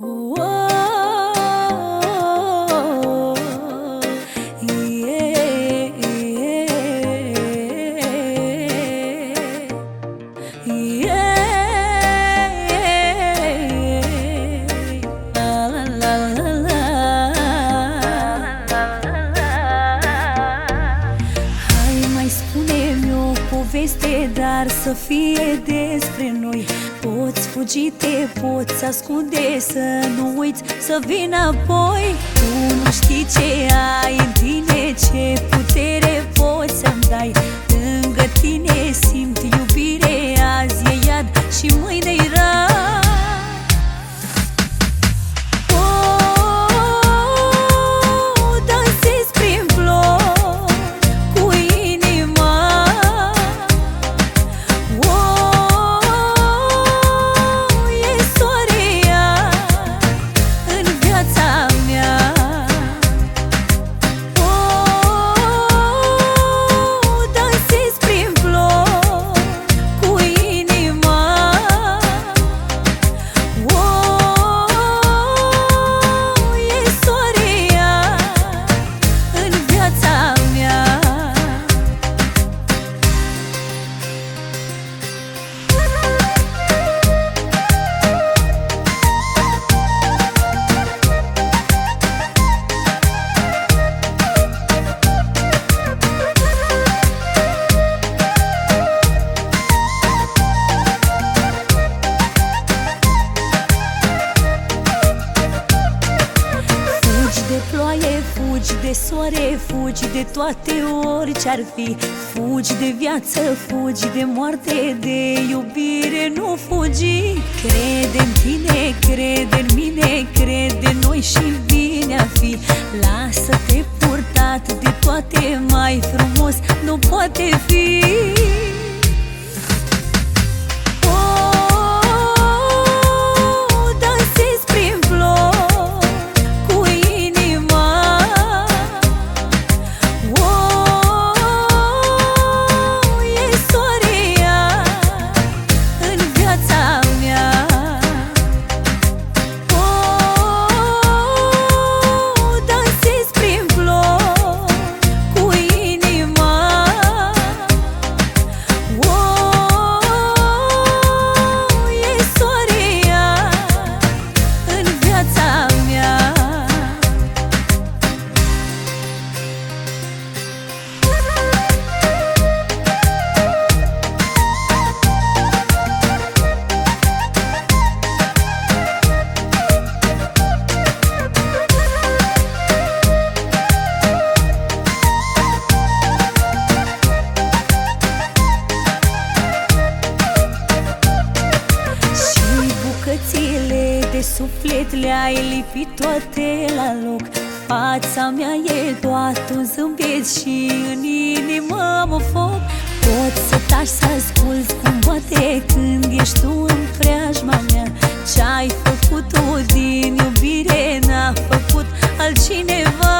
Whoa. Poveste, dar să fie despre noi. Poți fugi, te poți ascunde, să nu uiți să vin apoi. Tu nu știi ce ai în tine, ce putere poți să-mi dai. Lângă de soare, fugi de toate orice-ar fi. Fugi de viață, fugi de moarte, de iubire Nu fugi, crede în tine, crede în mine Crede în noi și bine a fi. Lasă-te purtat de toate, mai frumos nu poate fi bucățile de suflet le-ai lipit toate la loc. Fața mea e doar un zâmbet și în inimă mă foc. Pot să taci să ascult cum poate când ești tu în preajma mea. Ce-ai făcut-o din iubire n-a făcut altcineva.